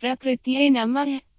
प्रकृत्यै नमः